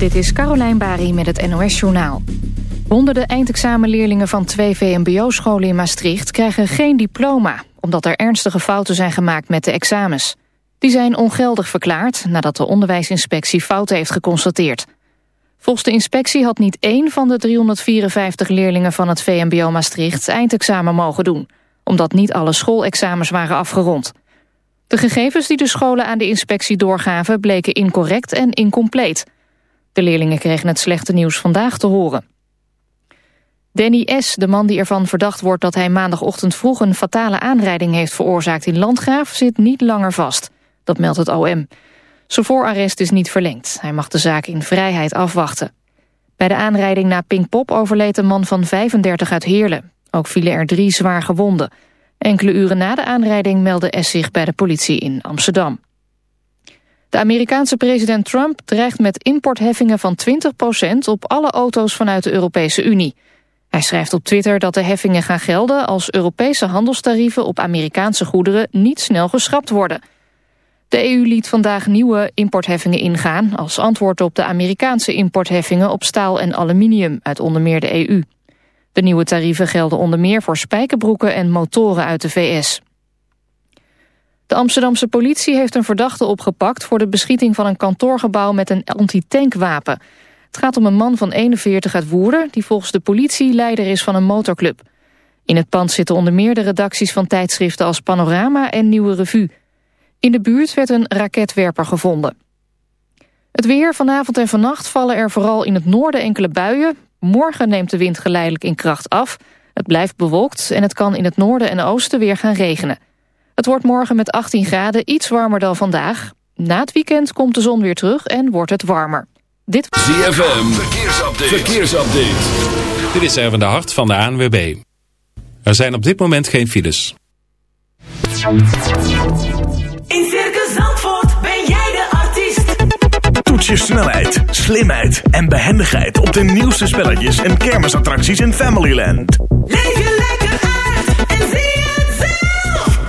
dit is Carolijn Bari met het NOS Journaal. Honderden eindexamenleerlingen van twee VMBO-scholen in Maastricht... krijgen geen diploma, omdat er ernstige fouten zijn gemaakt met de examens. Die zijn ongeldig verklaard nadat de onderwijsinspectie fouten heeft geconstateerd. Volgens de inspectie had niet één van de 354 leerlingen van het VMBO Maastricht... eindexamen mogen doen, omdat niet alle schoolexamens waren afgerond... De gegevens die de scholen aan de inspectie doorgaven bleken incorrect en incompleet. De leerlingen kregen het slechte nieuws vandaag te horen. Danny S., de man die ervan verdacht wordt dat hij maandagochtend vroeg een fatale aanrijding heeft veroorzaakt in Landgraaf, zit niet langer vast. Dat meldt het OM. Zijn voorarrest is niet verlengd. Hij mag de zaak in vrijheid afwachten. Bij de aanrijding na Pinkpop overleed een man van 35 uit Heerlen. Ook vielen er drie zwaar gewonden. Enkele uren na de aanrijding meldde S zich bij de politie in Amsterdam. De Amerikaanse president Trump dreigt met importheffingen van 20% op alle auto's vanuit de Europese Unie. Hij schrijft op Twitter dat de heffingen gaan gelden als Europese handelstarieven op Amerikaanse goederen niet snel geschrapt worden. De EU liet vandaag nieuwe importheffingen ingaan als antwoord op de Amerikaanse importheffingen op staal en aluminium uit onder meer de EU. De nieuwe tarieven gelden onder meer voor spijkerbroeken en motoren uit de VS. De Amsterdamse politie heeft een verdachte opgepakt... voor de beschieting van een kantoorgebouw met een antitankwapen. Het gaat om een man van 41 uit Woerden... die volgens de politie leider is van een motorclub. In het pand zitten onder meer de redacties van tijdschriften als Panorama en Nieuwe Revue. In de buurt werd een raketwerper gevonden. Het weer vanavond en vannacht vallen er vooral in het noorden enkele buien. Morgen neemt de wind geleidelijk in kracht af. Het blijft bewolkt en het kan in het noorden en oosten weer gaan regenen. Het wordt morgen met 18 graden iets warmer dan vandaag. Na het weekend komt de zon weer terug en wordt het warmer. Dit ZFM, verkeersupdate. verkeersupdate. Dit is even de hart van de ANWB. Er zijn op dit moment geen files. In Circus Zandvoort ben jij de artiest. Toets je snelheid, slimheid en behendigheid op de nieuwste spelletjes en kermisattracties in Familyland. Leef je lekker uit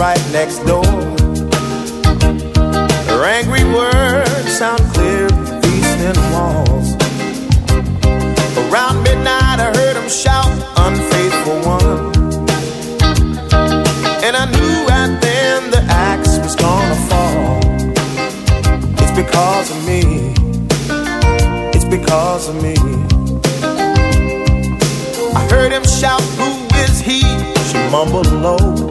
right next door. Her angry words sound clear through the thin walls. Around midnight, I heard him shout, Unfaithful one. And I knew right then the axe was gonna fall. It's because of me. It's because of me. I heard him shout, Who is he? She mumbled low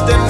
Step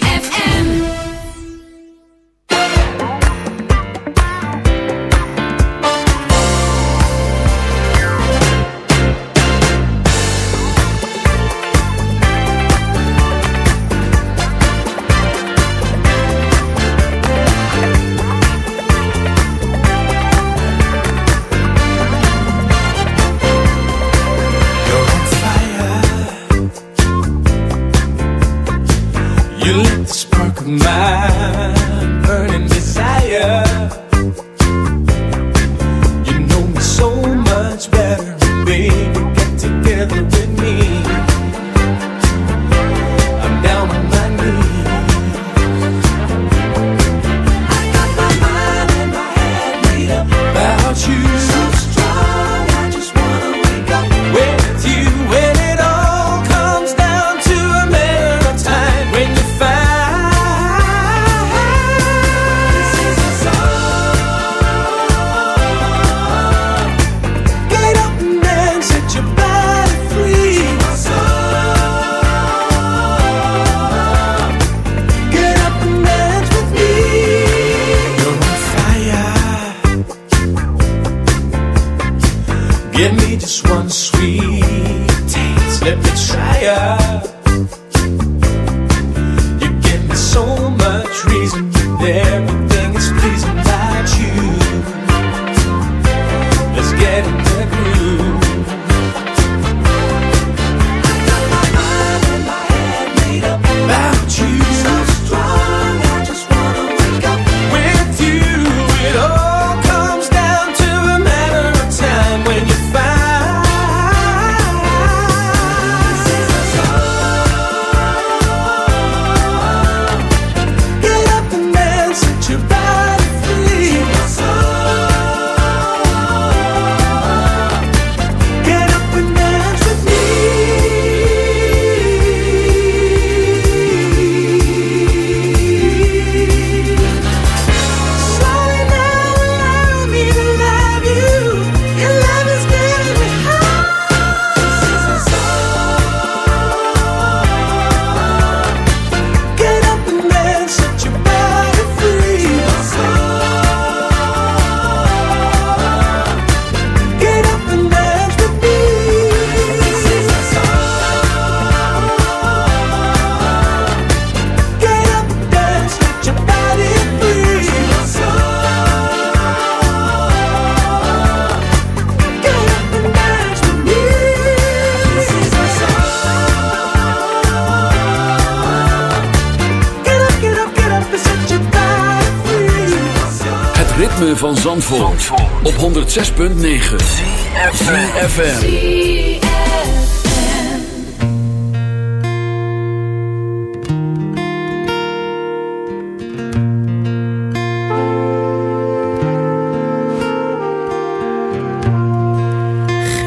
Zandvoort, op 106.9 CFFM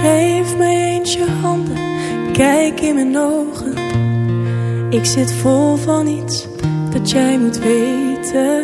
Geef mij eens je handen, kijk in mijn ogen. Ik zit vol van iets dat jij moet weten.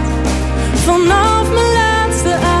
Vanaf mijn laatste adem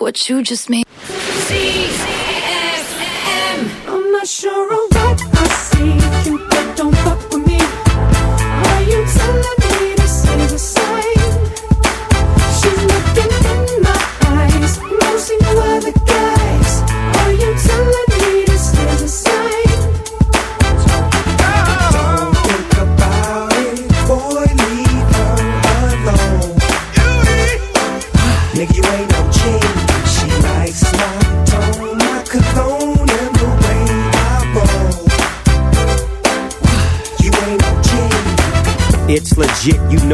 What you just made. I'm not sure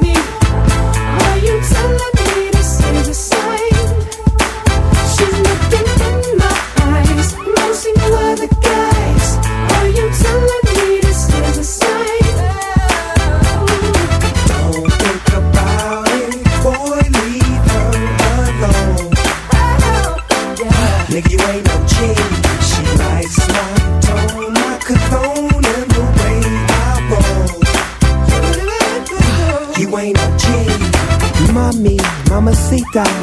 me. Are you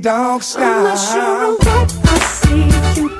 dog style. I'm not sure what I see.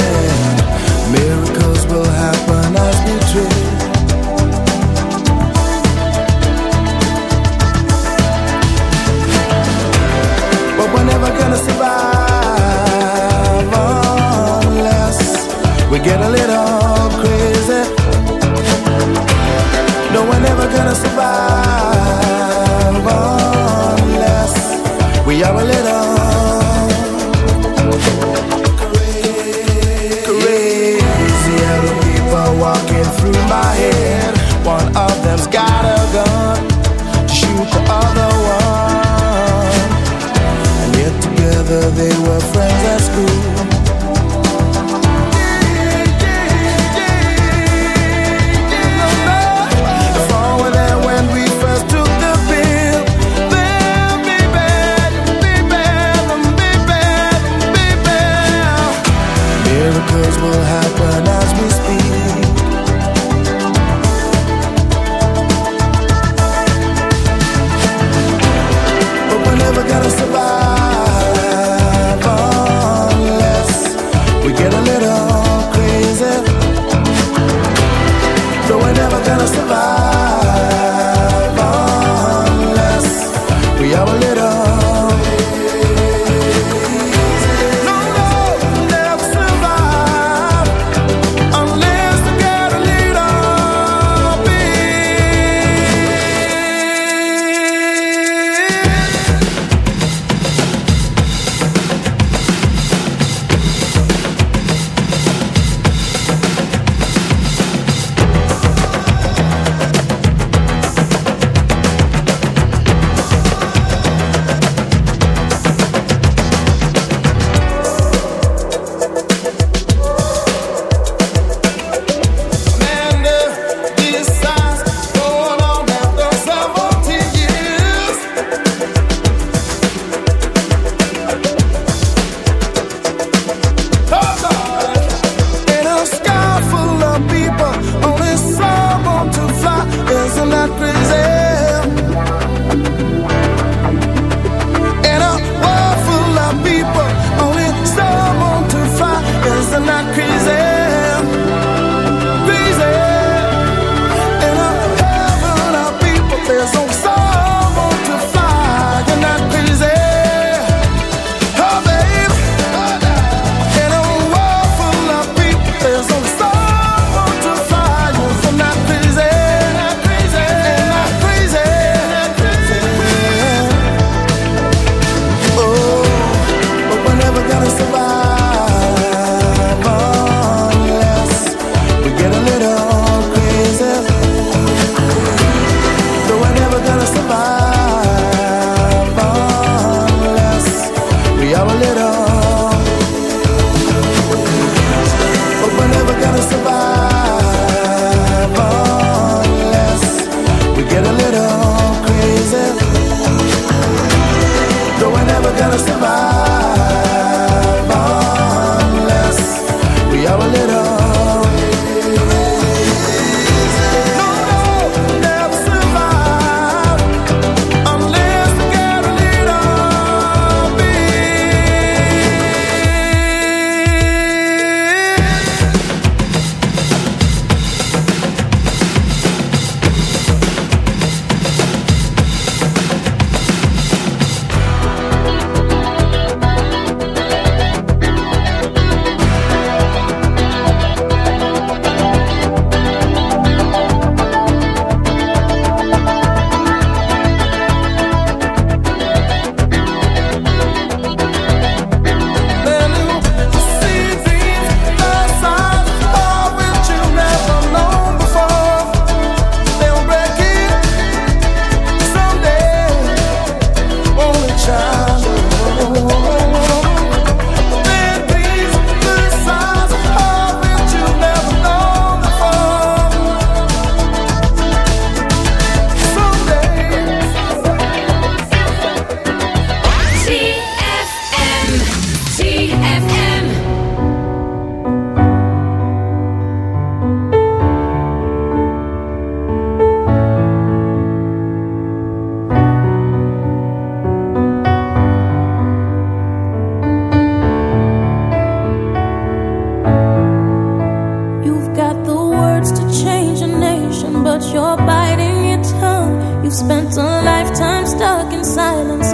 we're never gonna survive unless we get a little they were Spent a lifetime stuck in silence,